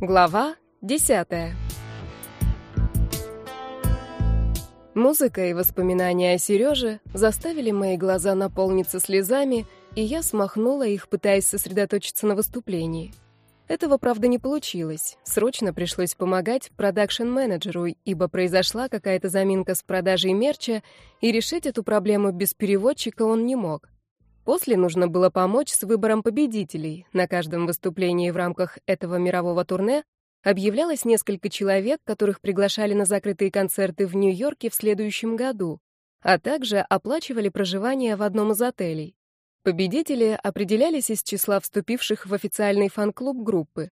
Глава десятая. Музыка и воспоминания о Сереже заставили мои глаза наполниться слезами, и я смахнула их, пытаясь сосредоточиться на выступлении. Этого, правда, не получилось. Срочно пришлось помогать продакшн-менеджеру, ибо произошла какая-то заминка с продажей мерча, и решить эту проблему без переводчика он не мог. После нужно было помочь с выбором победителей. На каждом выступлении в рамках этого мирового турне объявлялось несколько человек, которых приглашали на закрытые концерты в Нью-Йорке в следующем году, а также оплачивали проживание в одном из отелей. Победители определялись из числа вступивших в официальный фан-клуб группы.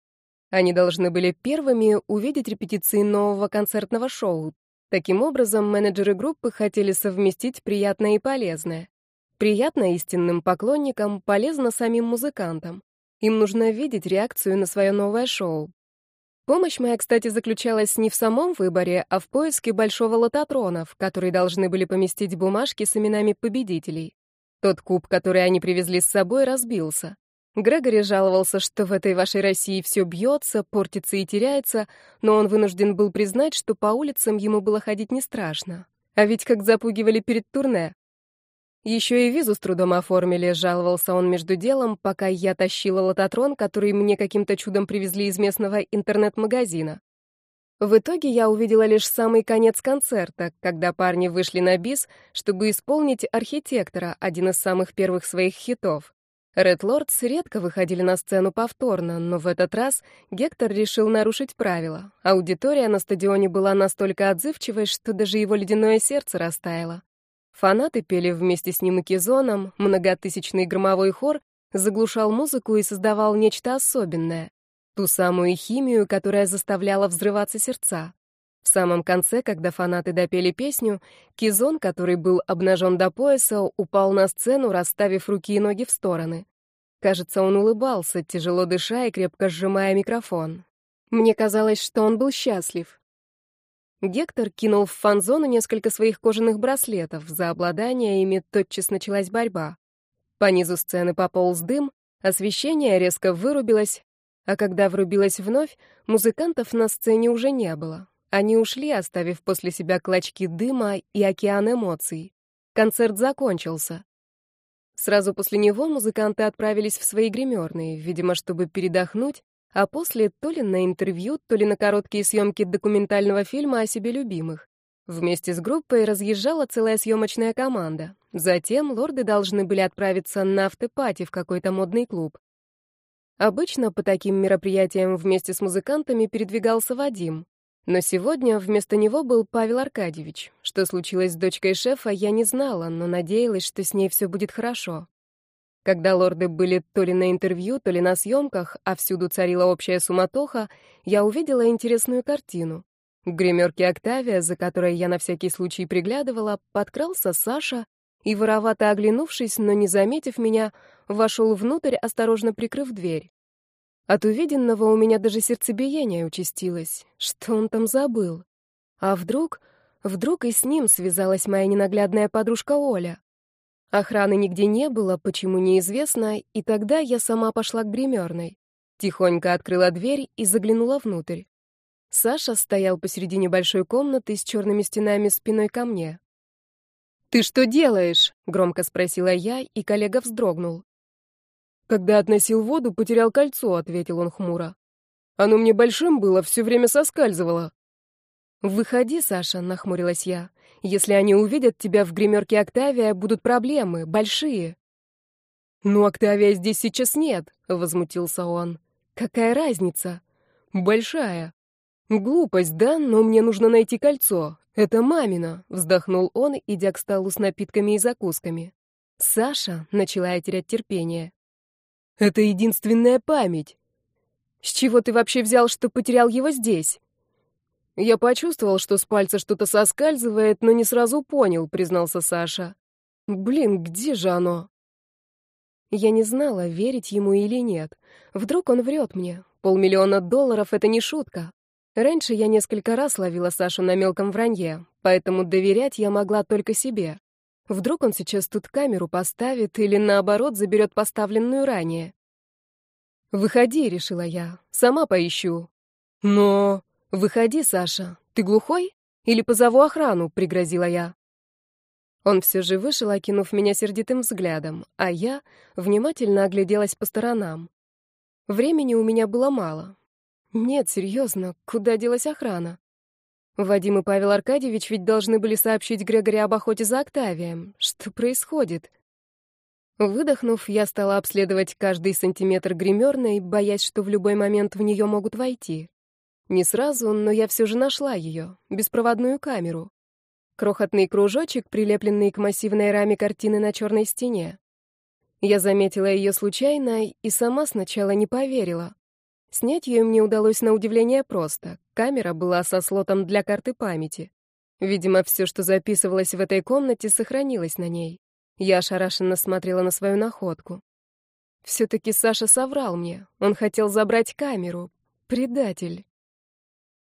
Они должны были первыми увидеть репетиции нового концертного шоу. Таким образом, менеджеры группы хотели совместить приятное и полезное. Приятно истинным поклонникам, полезно самим музыкантам. Им нужно видеть реакцию на свое новое шоу. Помощь моя, кстати, заключалась не в самом выборе, а в поиске большого лототрона, в который должны были поместить бумажки с именами победителей. Тот куб, который они привезли с собой, разбился. Грегори жаловался, что в этой вашей России все бьется, портится и теряется, но он вынужден был признать, что по улицам ему было ходить не страшно. А ведь как запугивали перед турне. Еще и визу с трудом оформили, жаловался он между делом, пока я тащила лототрон, который мне каким-то чудом привезли из местного интернет-магазина. В итоге я увидела лишь самый конец концерта, когда парни вышли на бис, чтобы исполнить «Архитектора», один из самых первых своих хитов. Red Lords редко выходили на сцену повторно, но в этот раз Гектор решил нарушить правила. Аудитория на стадионе была настолько отзывчивой, что даже его ледяное сердце растаяло. Фанаты пели вместе с ним и Кизоном, многотысячный громовой хор заглушал музыку и создавал нечто особенное. Ту самую химию, которая заставляла взрываться сердца. В самом конце, когда фанаты допели песню, Кизон, который был обнажен до пояса, упал на сцену, расставив руки и ноги в стороны. Кажется, он улыбался, тяжело дыша и крепко сжимая микрофон. Мне казалось, что он был счастлив. Гектор кинул в фан-зону несколько своих кожаных браслетов. За обладание ими тотчас началась борьба. По низу сцены пополз дым, освещение резко вырубилось, а когда врубилось вновь, музыкантов на сцене уже не было. Они ушли, оставив после себя клочки дыма и океан эмоций. Концерт закончился. Сразу после него музыканты отправились в свои гримерные, видимо, чтобы передохнуть а после то ли на интервью, то ли на короткие съемки документального фильма о себе любимых. Вместе с группой разъезжала целая съемочная команда. Затем лорды должны были отправиться на автопати в какой-то модный клуб. Обычно по таким мероприятиям вместе с музыкантами передвигался Вадим. Но сегодня вместо него был Павел Аркадьевич. Что случилось с дочкой шефа, я не знала, но надеялась, что с ней все будет хорошо. Когда лорды были то ли на интервью, то ли на съемках, а всюду царила общая суматоха, я увидела интересную картину. К гримерке Октавия, за которой я на всякий случай приглядывала, подкрался Саша и, воровато оглянувшись, но не заметив меня, вошел внутрь, осторожно прикрыв дверь. От увиденного у меня даже сердцебиение участилось. Что он там забыл? А вдруг... Вдруг и с ним связалась моя ненаглядная подружка Оля? Охраны нигде не было, почему неизвестно, и тогда я сама пошла к гримерной. Тихонько открыла дверь и заглянула внутрь. Саша стоял посередине большой комнаты с черными стенами спиной ко мне. «Ты что делаешь?» — громко спросила я, и коллега вздрогнул. «Когда относил воду, потерял кольцо», — ответил он хмуро. «Оно мне большим было, все время соскальзывало». «Выходи, Саша», — нахмурилась я. Если они увидят тебя в гримерке Октавия, будут проблемы, большие». «Ну, Октавия здесь сейчас нет», — возмутился он. «Какая разница?» «Большая». «Глупость, да? Но мне нужно найти кольцо. Это мамина», — вздохнул он, идя к столу с напитками и закусками. «Саша», — начала терять терпение. «Это единственная память». «С чего ты вообще взял, что потерял его здесь?» «Я почувствовал, что с пальца что-то соскальзывает, но не сразу понял», — признался Саша. «Блин, где же оно?» Я не знала, верить ему или нет. Вдруг он врет мне. Полмиллиона долларов — это не шутка. Раньше я несколько раз ловила Сашу на мелком вранье, поэтому доверять я могла только себе. Вдруг он сейчас тут камеру поставит или, наоборот, заберет поставленную ранее. «Выходи», — решила я, — «сама поищу». «Но...» «Выходи, Саша. Ты глухой? Или позову охрану?» — пригрозила я. Он все же вышел, окинув меня сердитым взглядом, а я внимательно огляделась по сторонам. Времени у меня было мало. Нет, серьезно, куда делась охрана? Вадим и Павел Аркадьевич ведь должны были сообщить Грегори об охоте за Октавием. Что происходит? Выдохнув, я стала обследовать каждый сантиметр гримерной, боясь, что в любой момент в нее могут войти. Не сразу, но я все же нашла ее, беспроводную камеру. Крохотный кружочек, прилепленный к массивной раме картины на черной стене. Я заметила ее случайно и сама сначала не поверила. Снять ее мне удалось на удивление просто. Камера была со слотом для карты памяти. Видимо, все, что записывалось в этой комнате, сохранилось на ней. Я ошарашенно смотрела на свою находку. Все-таки Саша соврал мне. Он хотел забрать камеру. Предатель.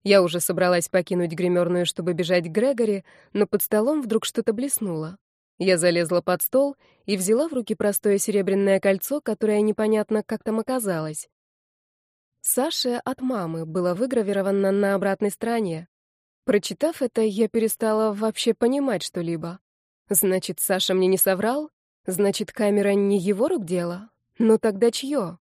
Я уже собралась покинуть гримерную, чтобы бежать к Грегори, но под столом вдруг что-то блеснуло. Я залезла под стол и взяла в руки простое серебряное кольцо, которое непонятно как там оказалось. Саше от мамы было выгравировано на обратной стороне. Прочитав это, я перестала вообще понимать что-либо. Значит, Саша мне не соврал? Значит, камера не его рук дело? Но тогда чье?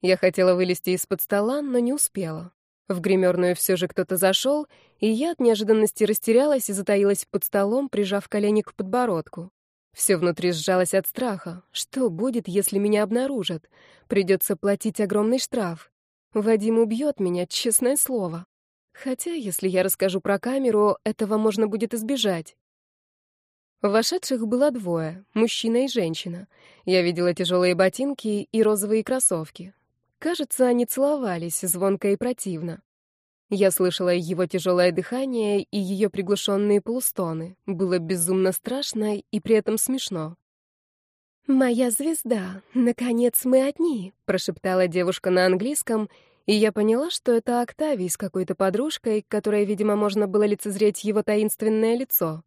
Я хотела вылезти из-под стола, но не успела. В гримерную все же кто-то зашел, и я от неожиданности растерялась и затаилась под столом, прижав колени к подбородку. Все внутри сжалось от страха. Что будет, если меня обнаружат? Придется платить огромный штраф. Вадим убьет меня, честное слово. Хотя, если я расскажу про камеру, этого можно будет избежать. Вошедших было двое, мужчина и женщина. Я видела тяжелые ботинки и розовые кроссовки. Кажется, они целовались, звонко и противно. Я слышала его тяжелое дыхание и ее приглушенные полустоны. Было безумно страшно и при этом смешно. «Моя звезда, наконец мы одни», — прошептала девушка на английском, и я поняла, что это Октавий с какой-то подружкой, которой, видимо, можно было лицезреть его таинственное лицо.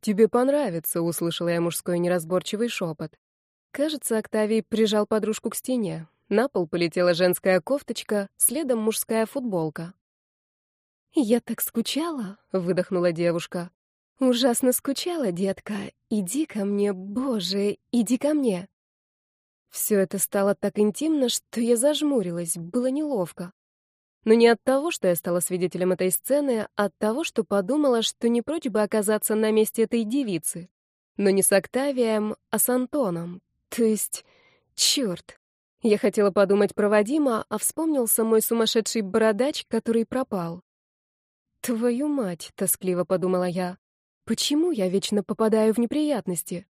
«Тебе понравится», — услышала я мужской неразборчивый шепот. Кажется, Октавий прижал подружку к стене. На пол полетела женская кофточка, следом мужская футболка. «Я так скучала», — выдохнула девушка. «Ужасно скучала, детка. Иди ко мне, боже, иди ко мне». Все это стало так интимно, что я зажмурилась, было неловко. Но не от того, что я стала свидетелем этой сцены, а от того, что подумала, что не прочь бы оказаться на месте этой девицы. Но не с Октавием, а с Антоном. То есть, черт, я хотела подумать про Вадима, а вспомнился мой сумасшедший бородач, который пропал. «Твою мать!» — тоскливо подумала я. «Почему я вечно попадаю в неприятности?»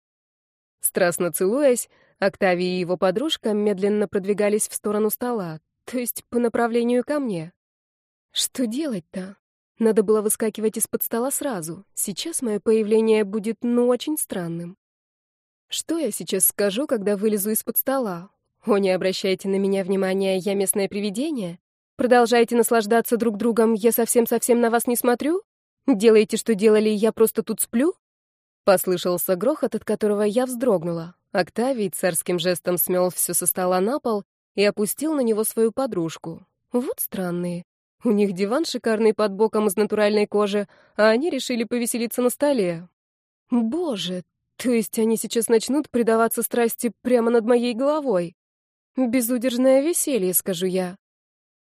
Страстно целуясь, Октавий и его подружка медленно продвигались в сторону стола, то есть по направлению ко мне. Что делать-то? Надо было выскакивать из-под стола сразу. Сейчас мое появление будет, ну, очень странным. Что я сейчас скажу, когда вылезу из-под стола? О, не обращайте на меня внимания, я местное привидение? Продолжайте наслаждаться друг другом, я совсем-совсем на вас не смотрю? Делаете, что делали, я просто тут сплю? Послышался грохот, от которого я вздрогнула. Октавий царским жестом смел все со стола на пол и опустил на него свою подружку. Вот странные. У них диван шикарный под боком из натуральной кожи, а они решили повеселиться на столе. Боже, то есть они сейчас начнут предаваться страсти прямо над моей головой? Безудержное веселье, скажу я.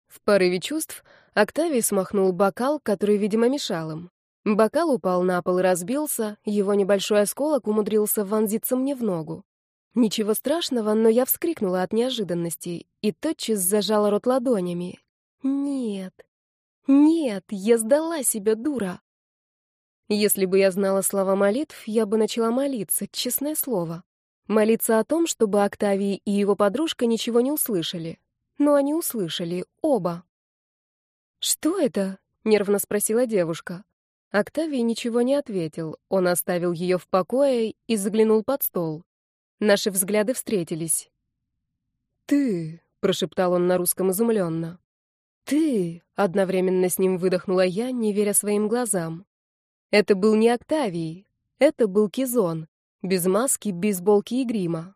В порыве чувств Октавий смахнул бокал, который, видимо, мешал им. Бокал упал на пол и разбился, его небольшой осколок умудрился вонзиться мне в ногу. Ничего страшного, но я вскрикнула от неожиданности и тотчас зажала рот ладонями. Нет, нет, я сдала себя, дура. Если бы я знала слова молитв, я бы начала молиться, честное слово. Молиться о том, чтобы Октавий и его подружка ничего не услышали. Но они услышали, оба. «Что это?» — нервно спросила девушка. Октавий ничего не ответил. Он оставил ее в покое и заглянул под стол. Наши взгляды встретились. «Ты!» — прошептал он на русском изумленно. «Ты!» — одновременно с ним выдохнула я, не веря своим глазам. Это был не Октавий, это был Кизон. Без маски, бейсболки и грима.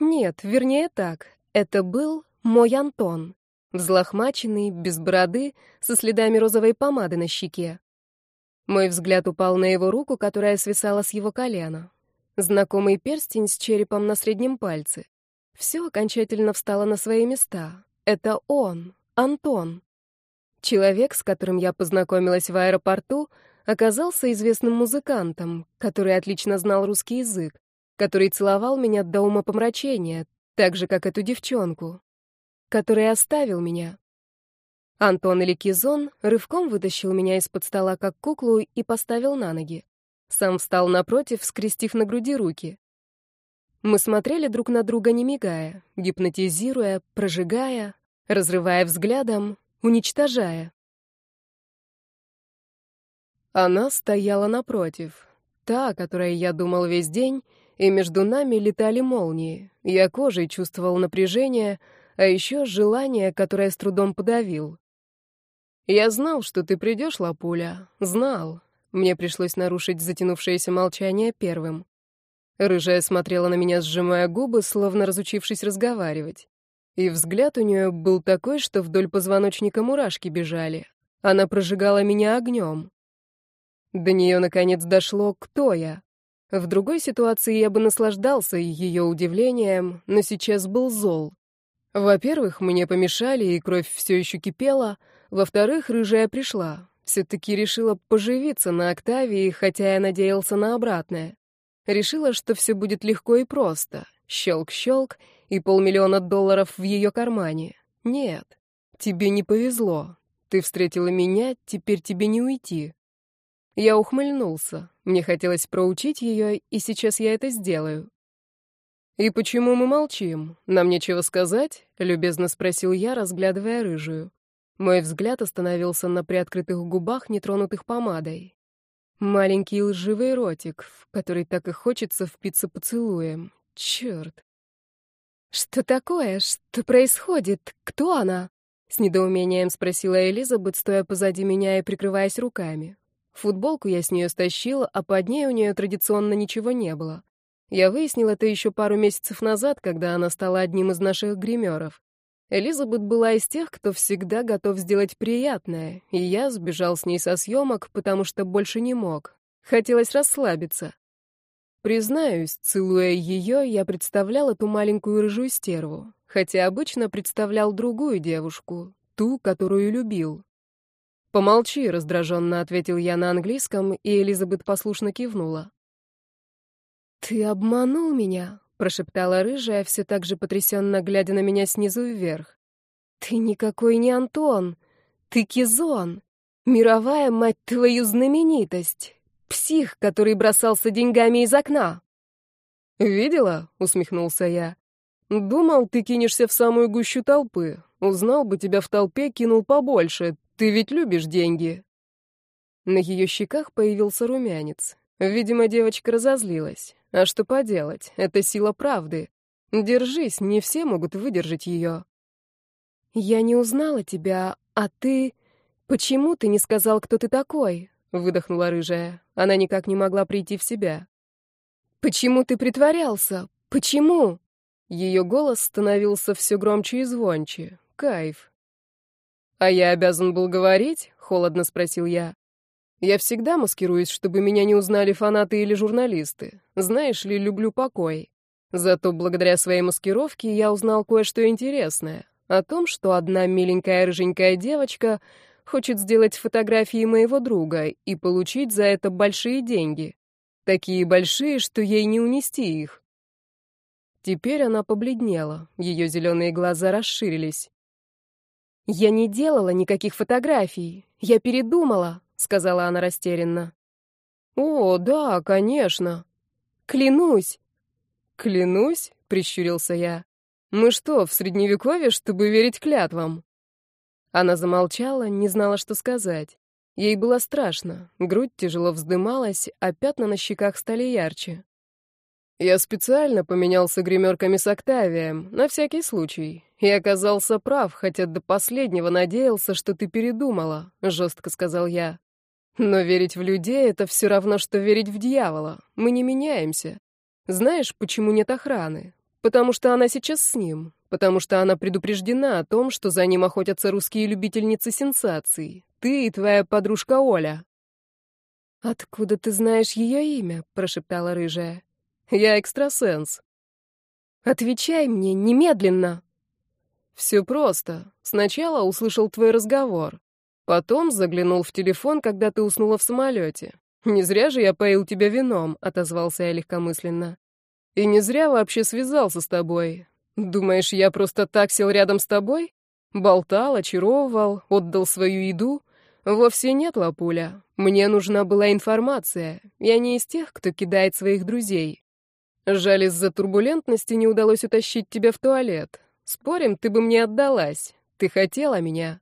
Нет, вернее так, это был мой Антон. взлохмаченный, без бороды, со следами розовой помады на щеке. Мой взгляд упал на его руку, которая свисала с его колена. Знакомый перстень с черепом на среднем пальце. Все окончательно встало на свои места. Это он, Антон. Человек, с которым я познакомилась в аэропорту, оказался известным музыкантом, который отлично знал русский язык, который целовал меня до умопомрачения, так же, как эту девчонку, который оставил меня. Антон или Кизон рывком вытащил меня из-под стола, как куклу, и поставил на ноги. Сам встал напротив, скрестив на груди руки. Мы смотрели друг на друга, не мигая, гипнотизируя, прожигая, разрывая взглядом, уничтожая. Она стояла напротив, та, о которой я думал весь день, и между нами летали молнии. Я кожей чувствовал напряжение, а еще желание, которое с трудом подавил. «Я знал, что ты придешь, Лапуля. Знал». Мне пришлось нарушить затянувшееся молчание первым. Рыжая смотрела на меня, сжимая губы, словно разучившись разговаривать. И взгляд у нее был такой, что вдоль позвоночника мурашки бежали. Она прожигала меня огнем. До нее, наконец, дошло, кто я. В другой ситуации я бы наслаждался ее удивлением, но сейчас был зол. Во-первых, мне помешали, и кровь все еще кипела. Во-вторых, рыжая пришла. Все-таки решила поживиться на Октавии, хотя я надеялся на обратное. Решила, что все будет легко и просто. Щелк-щелк, и полмиллиона долларов в ее кармане. Нет, тебе не повезло. Ты встретила меня, теперь тебе не уйти. Я ухмыльнулся. Мне хотелось проучить ее, и сейчас я это сделаю. «И почему мы молчим? Нам нечего сказать?» — любезно спросил я, разглядывая рыжую. Мой взгляд остановился на приоткрытых губах, нетронутых помадой. Маленький лживый ротик, в который так и хочется впиться поцелуем. Черт. «Что такое? Что происходит? Кто она?» С недоумением спросила Элизабет, стоя позади меня и прикрываясь руками. Футболку я с нее стащила, а под ней у нее традиционно ничего не было. Я выяснил это еще пару месяцев назад, когда она стала одним из наших гримеров. Элизабет была из тех, кто всегда готов сделать приятное, и я сбежал с ней со съемок, потому что больше не мог. Хотелось расслабиться. Признаюсь, целуя ее, я представлял эту маленькую рыжую стерву, хотя обычно представлял другую девушку, ту, которую любил. «Помолчи», — раздраженно ответил я на английском, и Элизабет послушно кивнула. «Ты обманул меня», — прошептала рыжая, все так же потрясенно глядя на меня снизу вверх. «Ты никакой не Антон. Ты Кизон. Мировая, мать твою, знаменитость. Псих, который бросался деньгами из окна». «Видела?» — усмехнулся я. «Думал, ты кинешься в самую гущу толпы. Узнал бы тебя в толпе, кинул побольше. Ты ведь любишь деньги?» На ее щеках появился румянец. Видимо, девочка разозлилась. А что поделать? Это сила правды. Держись, не все могут выдержать ее. «Я не узнала тебя, а ты... Почему ты не сказал, кто ты такой?» — выдохнула рыжая. Она никак не могла прийти в себя. «Почему ты притворялся? Почему?» Ее голос становился все громче и звонче. Кайф. «А я обязан был говорить?» — холодно спросил я. «Я всегда маскируюсь, чтобы меня не узнали фанаты или журналисты. Знаешь ли, люблю покой. Зато благодаря своей маскировке я узнал кое-что интересное. О том, что одна миленькая рыженькая девочка хочет сделать фотографии моего друга и получить за это большие деньги. Такие большие, что ей не унести их. Теперь она побледнела, ее зеленые глаза расширились. «Я не делала никаких фотографий. Я передумала», — сказала она растерянно. «О, да, конечно». «Клянусь». «Клянусь?» — прищурился я. «Мы что, в Средневековье, чтобы верить клятвам?» Она замолчала, не знала, что сказать. Ей было страшно, грудь тяжело вздымалась, а пятна на щеках стали ярче. Я специально поменялся гримерками с Октавием, на всякий случай. И оказался прав, хотя до последнего надеялся, что ты передумала, жестко сказал я. Но верить в людей — это все равно, что верить в дьявола. Мы не меняемся. Знаешь, почему нет охраны? Потому что она сейчас с ним. потому что она предупреждена о том, что за ним охотятся русские любительницы сенсаций. Ты и твоя подружка Оля». «Откуда ты знаешь ее имя?» — прошептала рыжая. «Я экстрасенс». «Отвечай мне немедленно!» «Все просто. Сначала услышал твой разговор. Потом заглянул в телефон, когда ты уснула в самолете. Не зря же я поил тебя вином», — отозвался я легкомысленно. «И не зря вообще связался с тобой. Думаешь, я просто так сел рядом с тобой? Болтал, очаровывал, отдал свою еду?» Вовсе нет, Лапуля. Мне нужна была информация. Я не из тех, кто кидает своих друзей. Жаль, из-за турбулентности не удалось утащить тебя в туалет. Спорим, ты бы мне отдалась. Ты хотела меня.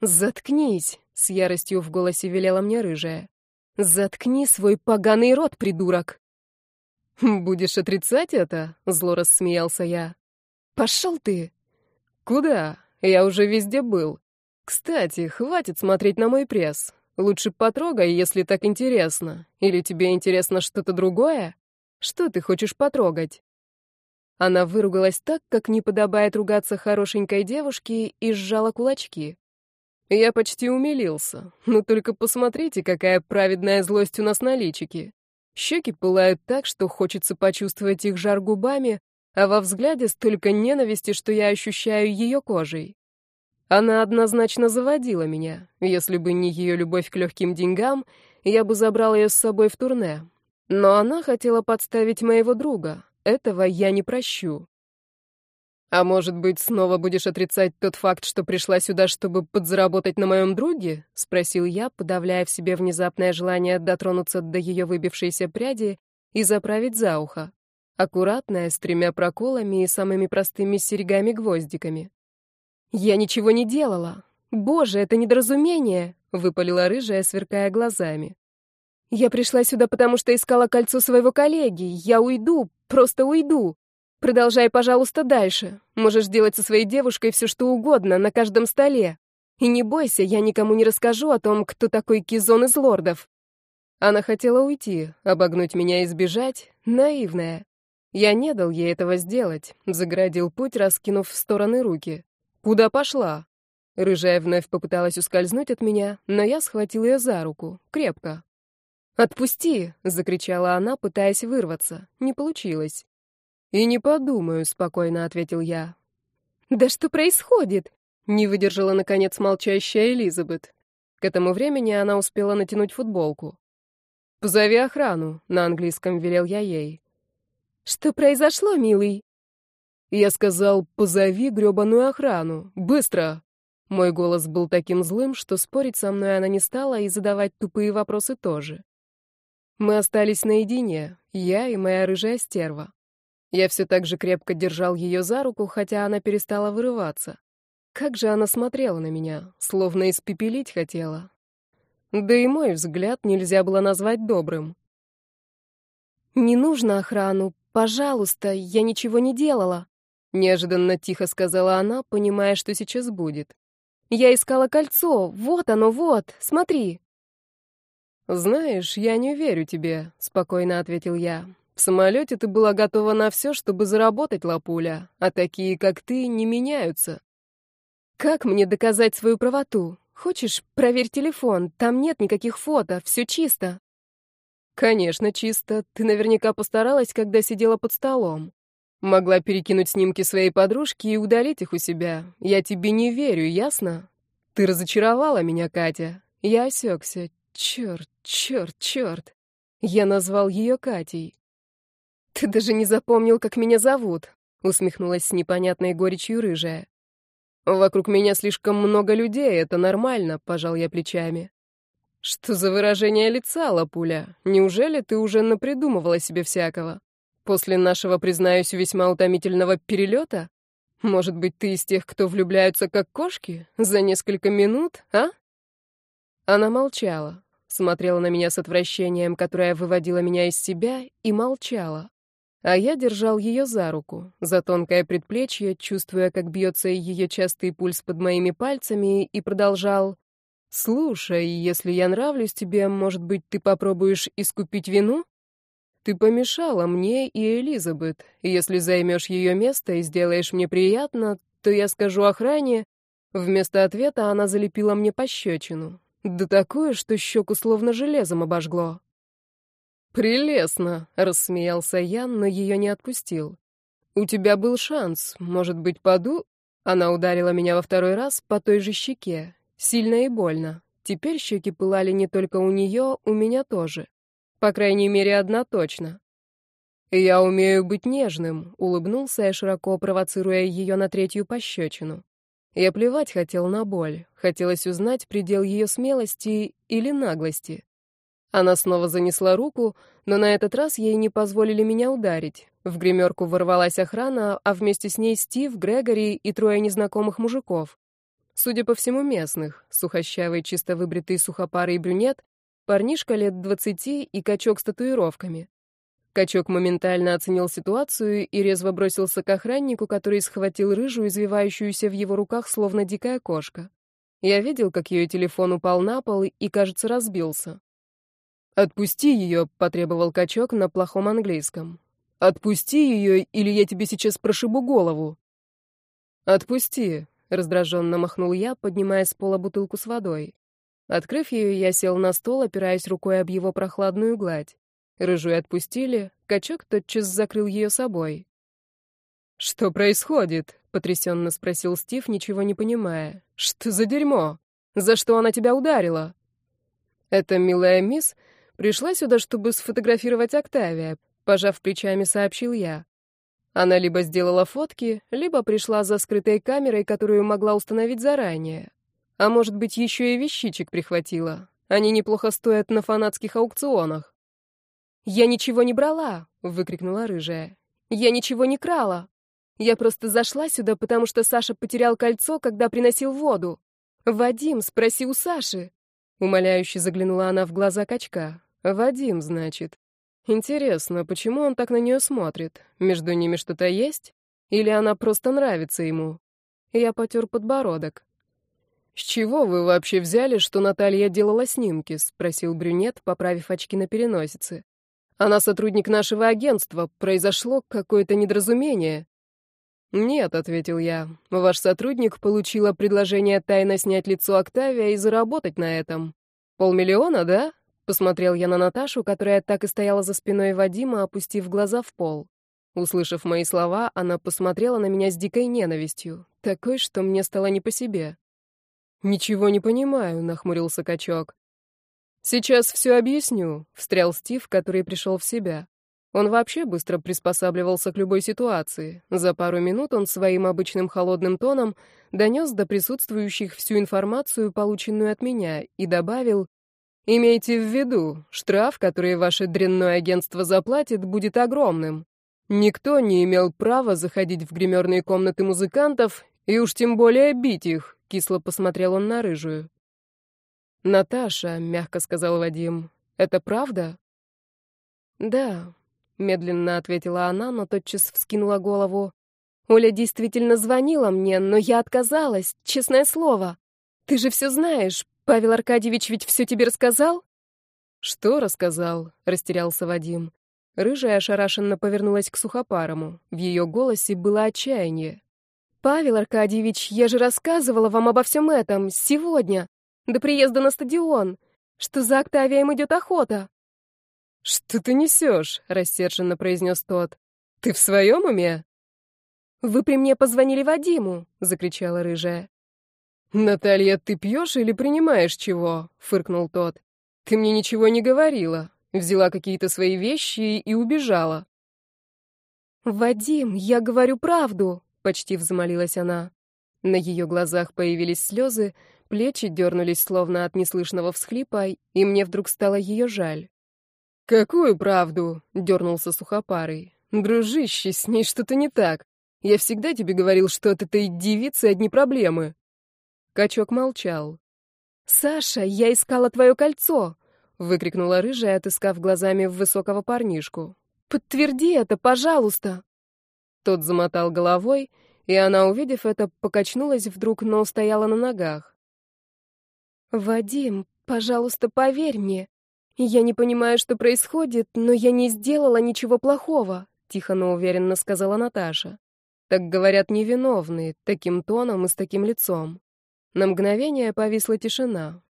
Заткнись, с яростью в голосе велела мне рыжая. Заткни свой поганый рот, придурок. Будешь отрицать это? Зло рассмеялся я. Пошел ты. Куда? Я уже везде был. Кстати, хватит смотреть на мой пресс. Лучше потрогай, если так интересно. Или тебе интересно что-то другое? Что ты хочешь потрогать? Она выругалась так, как не подобает ругаться хорошенькой девушке, и сжала кулачки. Я почти умилился. Но только посмотрите, какая праведная злость у нас на личике. Щеки пылают так, что хочется почувствовать их жар губами, а во взгляде столько ненависти, что я ощущаю ее кожей. Она однозначно заводила меня. Если бы не ее любовь к легким деньгам, я бы забрал ее с собой в турне. Но она хотела подставить моего друга. Этого я не прощу. А может быть, снова будешь отрицать тот факт, что пришла сюда, чтобы подзаработать на моем друге? спросил я, подавляя в себе внезапное желание дотронуться до ее выбившейся пряди и заправить за ухо. Аккуратная, с тремя проколами и самыми простыми серьгами-гвоздиками. «Я ничего не делала. Боже, это недоразумение!» — выпалила рыжая, сверкая глазами. «Я пришла сюда, потому что искала кольцо своего коллеги. Я уйду, просто уйду. Продолжай, пожалуйста, дальше. Можешь делать со своей девушкой все, что угодно, на каждом столе. И не бойся, я никому не расскажу о том, кто такой Кизон из лордов». Она хотела уйти, обогнуть меня и сбежать, наивная. Я не дал ей этого сделать, заградил путь, раскинув в стороны руки. «Куда пошла?» Рыжая вновь попыталась ускользнуть от меня, но я схватил ее за руку, крепко. «Отпусти!» — закричала она, пытаясь вырваться. Не получилось. «И не подумаю», — спокойно ответил я. «Да что происходит?» — не выдержала, наконец, молчащая Элизабет. К этому времени она успела натянуть футболку. «Позови охрану», — на английском велел я ей. «Что произошло, милый?» Я сказал, позови грёбаную охрану. Быстро!» Мой голос был таким злым, что спорить со мной она не стала и задавать тупые вопросы тоже. Мы остались наедине, я и моя рыжая стерва. Я все так же крепко держал ее за руку, хотя она перестала вырываться. Как же она смотрела на меня, словно испепелить хотела. Да и мой взгляд нельзя было назвать добрым. «Не нужно охрану, пожалуйста, я ничего не делала», Неожиданно тихо сказала она, понимая, что сейчас будет. «Я искала кольцо. Вот оно, вот. Смотри». «Знаешь, я не верю тебе», — спокойно ответил я. «В самолете ты была готова на все, чтобы заработать, Лапуля, а такие, как ты, не меняются». «Как мне доказать свою правоту? Хочешь, проверь телефон, там нет никаких фото, все чисто». «Конечно, чисто. Ты наверняка постаралась, когда сидела под столом. Могла перекинуть снимки своей подружки и удалить их у себя. Я тебе не верю, ясно? Ты разочаровала меня, Катя. Я осекся. Черт, черт, черт. Я назвал ее Катей. Ты даже не запомнил, как меня зовут, усмехнулась с непонятной горечью рыжая. Вокруг меня слишком много людей, это нормально, пожал я плечами. Что за выражение лица, Лапуля? Неужели ты уже напридумывала себе всякого? После нашего, признаюсь, весьма утомительного перелета? Может быть, ты из тех, кто влюбляются как кошки? За несколько минут, а?» Она молчала, смотрела на меня с отвращением, которое выводило меня из себя, и молчала. А я держал ее за руку, за тонкое предплечье, чувствуя, как бьется ее частый пульс под моими пальцами, и продолжал «Слушай, если я нравлюсь тебе, может быть, ты попробуешь искупить вину?» Ты помешала мне и Элизабет. Если займешь ее место и сделаешь мне приятно, то я скажу охране...» Вместо ответа она залепила мне пощечину. Да такое, что щеку словно железом обожгло. «Прелестно!» — рассмеялся я, но ее не отпустил. «У тебя был шанс. Может быть, поду...» Она ударила меня во второй раз по той же щеке. Сильно и больно. Теперь щеки пылали не только у нее, у меня тоже. По крайней мере, одна точно. «Я умею быть нежным», — улыбнулся я, широко провоцируя ее на третью пощечину. Я плевать хотел на боль. Хотелось узнать предел ее смелости или наглости. Она снова занесла руку, но на этот раз ей не позволили меня ударить. В гримерку ворвалась охрана, а вместе с ней Стив, Грегори и трое незнакомых мужиков. Судя по всему, местных. Сухощавый, чисто выбритый сухопарый брюнет, парнишка лет двадцати и качок с татуировками. Качок моментально оценил ситуацию и резво бросился к охраннику, который схватил рыжую, извивающуюся в его руках, словно дикая кошка. Я видел, как ее телефон упал на пол и, кажется, разбился. «Отпусти ее», — потребовал качок на плохом английском. «Отпусти ее, или я тебе сейчас прошибу голову». «Отпусти», — раздраженно махнул я, поднимая с пола бутылку с водой. Открыв ее, я сел на стол, опираясь рукой об его прохладную гладь. Рыжую отпустили, качок тотчас закрыл ее собой. «Что происходит?» — потрясенно спросил Стив, ничего не понимая. «Что за дерьмо? За что она тебя ударила?» «Эта милая мисс пришла сюда, чтобы сфотографировать Октавия», — пожав плечами, сообщил я. Она либо сделала фотки, либо пришла за скрытой камерой, которую могла установить заранее. А может быть, еще и вещичек прихватила. Они неплохо стоят на фанатских аукционах. «Я ничего не брала!» — выкрикнула рыжая. «Я ничего не крала! Я просто зашла сюда, потому что Саша потерял кольцо, когда приносил воду. Вадим, спроси у Саши!» Умоляюще заглянула она в глаза качка. «Вадим, значит. Интересно, почему он так на нее смотрит? Между ними что-то есть? Или она просто нравится ему?» Я потер подбородок. «С чего вы вообще взяли, что Наталья делала снимки?» — спросил брюнет, поправив очки на переносице. Она сотрудник нашего агентства. Произошло какое-то недоразумение. Нет, ответил я. Ваш сотрудник получила предложение тайно снять лицо Октавия и заработать на этом. Полмиллиона, да? Посмотрел я на Наташу, которая так и стояла за спиной Вадима, опустив глаза в пол. Услышав мои слова, она посмотрела на меня с дикой ненавистью, такой, что мне стало не по себе. «Ничего не понимаю», — нахмурился качок. «Сейчас все объясню», — встрял Стив, который пришел в себя. Он вообще быстро приспосабливался к любой ситуации. За пару минут он своим обычным холодным тоном донес до присутствующих всю информацию, полученную от меня, и добавил, «Имейте в виду, штраф, который ваше дрянное агентство заплатит, будет огромным. Никто не имел права заходить в гримерные комнаты музыкантов и уж тем более бить их», — кисло посмотрел он на рыжую. «Наташа», — мягко сказал Вадим, — «это правда?» «Да», — медленно ответила она, но тотчас вскинула голову. «Оля действительно звонила мне, но я отказалась, честное слово. Ты же все знаешь, Павел Аркадьевич ведь все тебе рассказал?» «Что рассказал?» — растерялся Вадим. Рыжая ошарашенно повернулась к сухопарому. В ее голосе было отчаяние. «Павел Аркадьевич, я же рассказывала вам обо всем этом сегодня до приезда на стадион, что за Октавием идет охота. «Что ты несешь?» — рассерженно произнес тот. «Ты в своем уме?» «Вы при мне позвонили Вадиму!» — закричала рыжая. «Наталья, ты пьешь или принимаешь чего?» — фыркнул тот. «Ты мне ничего не говорила. Взяла какие-то свои вещи и убежала». «Вадим, я говорю правду!» — почти взмолилась она. На ее глазах появились слезы, Плечи дернулись словно от неслышного всхлипа, и мне вдруг стало ее жаль. «Какую правду?» — дернулся сухопарый. «Дружище, с ней что-то не так. Я всегда тебе говорил, что от этой девицы одни проблемы». Качок молчал. «Саша, я искала твое кольцо!» — выкрикнула рыжая, отыскав глазами высокого парнишку. «Подтверди это, пожалуйста!» Тот замотал головой, и она, увидев это, покачнулась вдруг, но устояла на ногах. «Вадим, пожалуйста, поверь мне. «Я не понимаю, что происходит, но я не сделала ничего плохого», — тихо, но уверенно сказала Наташа. Так говорят невиновные, таким тоном и с таким лицом. На мгновение повисла тишина.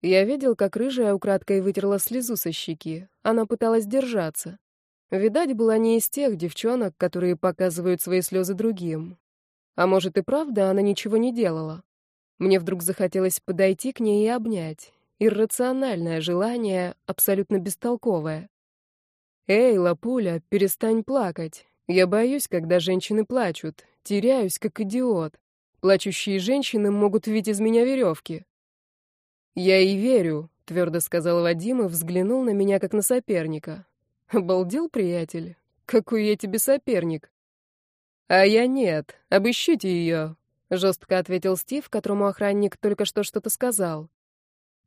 Я видел, как рыжая украдкой вытерла слезу со щеки. Она пыталась держаться. Видать, была не из тех девчонок, которые показывают свои слезы другим. А может и правда она ничего не делала. Мне вдруг захотелось подойти к ней и обнять. Иррациональное желание, абсолютно бестолковое. «Эй, Лапуля, перестань плакать. Я боюсь, когда женщины плачут. Теряюсь, как идиот. Плачущие женщины могут видеть из меня веревки». «Я и верю», — твердо сказал Вадим и взглянул на меня, как на соперника. «Обалдел, приятель? Какой я тебе соперник?» «А я нет. Обыщите ее», — жестко ответил Стив, которому охранник только что что-то сказал.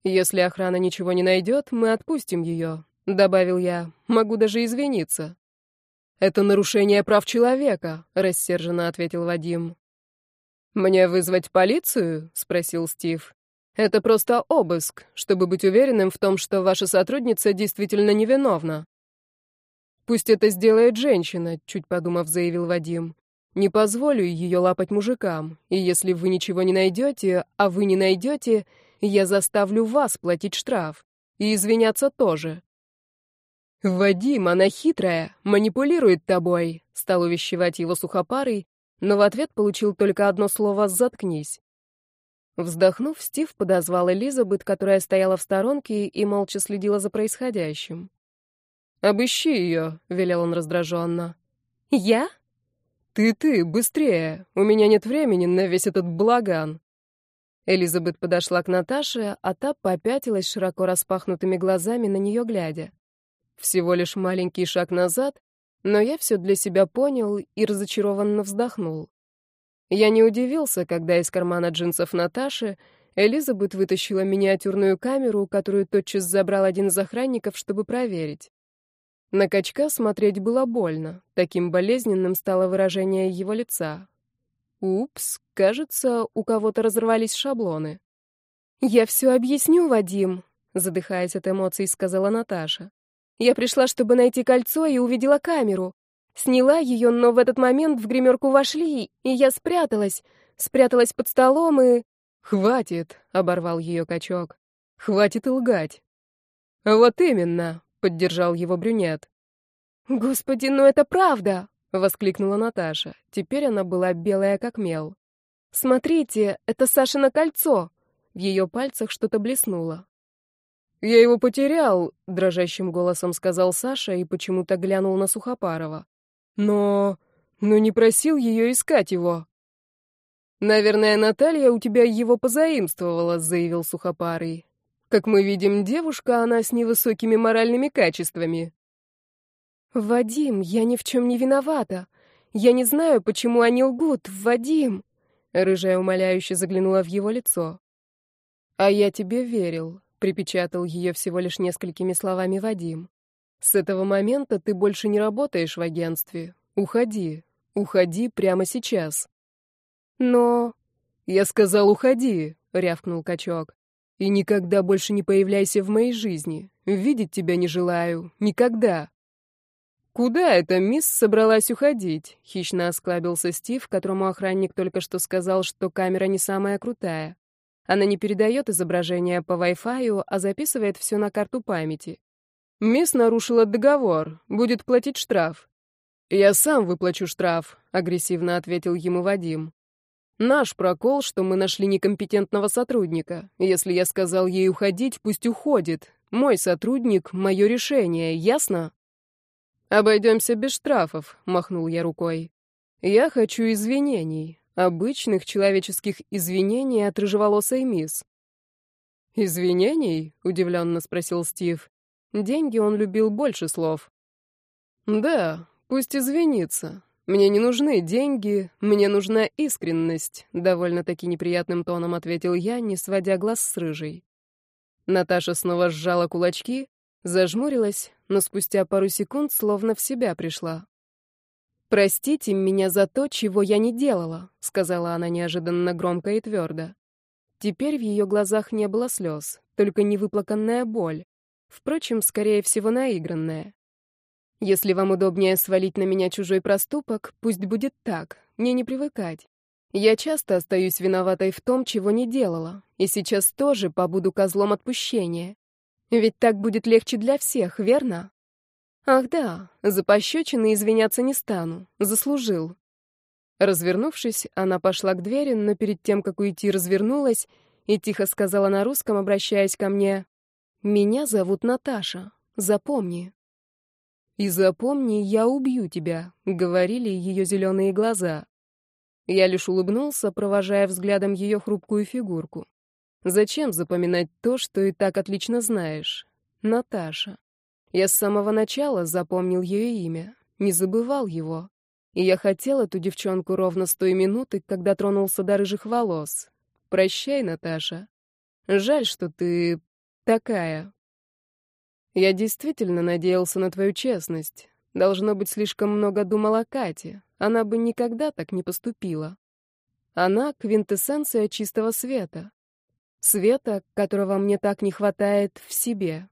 «Если охрана ничего не найдет, мы отпустим ее», — добавил я. «Могу даже извиниться». «Это нарушение прав человека», — рассерженно ответил Вадим. «Мне вызвать полицию?» — спросил Стив. «Это просто обыск, чтобы быть уверенным в том, что ваша сотрудница действительно невиновна». «Пусть это сделает женщина», — чуть подумав, заявил Вадим. «Не позволю ее лапать мужикам, и если вы ничего не найдете, а вы не найдете, я заставлю вас платить штраф. И извиняться тоже. «Вадим, она хитрая, манипулирует тобой», — стал увещевать его сухопарый, но в ответ получил только одно слово «заткнись». Вздохнув, Стив подозвал Элизабет, которая стояла в сторонке и молча следила за происходящим. «Обыщи ее», — велел он раздраженно. «Я?» «Ты-ты, быстрее! У меня нет времени на весь этот благан!» Элизабет подошла к Наташе, а та попятилась широко распахнутыми глазами на нее глядя. Всего лишь маленький шаг назад, но я все для себя понял и разочарованно вздохнул. Я не удивился, когда из кармана джинсов Наташи Элизабет вытащила миниатюрную камеру, которую тотчас забрал один из охранников, чтобы проверить. На качка смотреть было больно, таким болезненным стало выражение его лица. Упс, кажется, у кого-то разорвались шаблоны. «Я все объясню, Вадим», — задыхаясь от эмоций, сказала Наташа. «Я пришла, чтобы найти кольцо, и увидела камеру. Сняла ее, но в этот момент в гримерку вошли, и я спряталась. Спряталась под столом и...» «Хватит», — оборвал ее качок. «Хватит лгать». «Вот именно», — поддержал его брюнет. «Господи, ну это правда!» воскликнула Наташа. Теперь она была белая как мел. Смотрите, это Сашино кольцо. В ее пальцах что-то блеснуло. Я его потерял, дрожащим голосом сказал Саша и почему-то глянул на Сухопарова. Но но не просил ее искать его. Наверное, Наталья у тебя его позаимствовала, заявил Сухопарый. Как мы видим, девушка она с невысокими моральными качествами. «Вадим, я ни в чем не виновата. Я не знаю, почему они лгут. Вадим!» Рыжая умоляюще заглянула в его лицо. «А я тебе верил», — припечатал ее всего лишь несколькими словами Вадим. «С этого момента ты больше не работаешь в агентстве. Уходи. Уходи прямо сейчас». «Но...» «Я сказал, уходи», — рявкнул качок. «И никогда больше не появляйся в моей жизни. Видеть тебя не желаю. Никогда». «Куда эта мисс собралась уходить?» — хищно осклабился Стив, которому охранник только что сказал, что камера не самая крутая. Она не передает изображение по Wi-Fi, а записывает все на карту памяти. «Мисс нарушила договор. Будет платить штраф». «Я сам выплачу штраф», — агрессивно ответил ему Вадим. «Наш прокол, что мы нашли некомпетентного сотрудника. Если я сказал ей уходить, пусть уходит. Мой сотрудник — мое решение, ясно?» «Обойдемся без штрафов», — махнул я рукой. «Я хочу извинений, обычных человеческих извинений от рыжеволосой мисс». «Извинений?» — удивленно спросил Стив. Деньги он любил больше слов. «Да, пусть извинится. Мне не нужны деньги, мне нужна искренность», — довольно-таки неприятным тоном ответил я, не сводя глаз с рыжей. Наташа снова сжала кулачки, Зажмурилась, но спустя пару секунд словно в себя пришла. «Простите меня за то, чего я не делала», — сказала она неожиданно громко и твердо. Теперь в ее глазах не было слез, только невыплаканная боль. Впрочем, скорее всего, наигранное. Если вам удобнее свалить на меня чужой проступок, пусть будет так, мне не привыкать. Я часто остаюсь виноватой в том, чего не делала, и сейчас тоже побуду козлом отпущения. Ведь так будет легче для всех, верно? Ах да, за пощечины извиняться не стану, заслужил. Развернувшись, она пошла к двери, но перед тем, как уйти, развернулась и тихо сказала на русском, обращаясь ко мне, «Меня зовут Наташа, запомни». «И запомни, я убью тебя», — говорили ее зеленые глаза. Я лишь улыбнулся, провожая взглядом ее хрупкую фигурку. Зачем запоминать то, что и так отлично знаешь? Наташа. Я с самого начала запомнил ее имя, не забывал его. И я хотел эту девчонку ровно с той минуты, когда тронулся до рыжих волос. Прощай, Наташа. Жаль, что ты такая. Я действительно надеялся на твою честность. Должно быть, слишком много думал о Кате. Она бы никогда так не поступила. Она — квинтэссенция чистого света. Света, которого мне так не хватает в себе.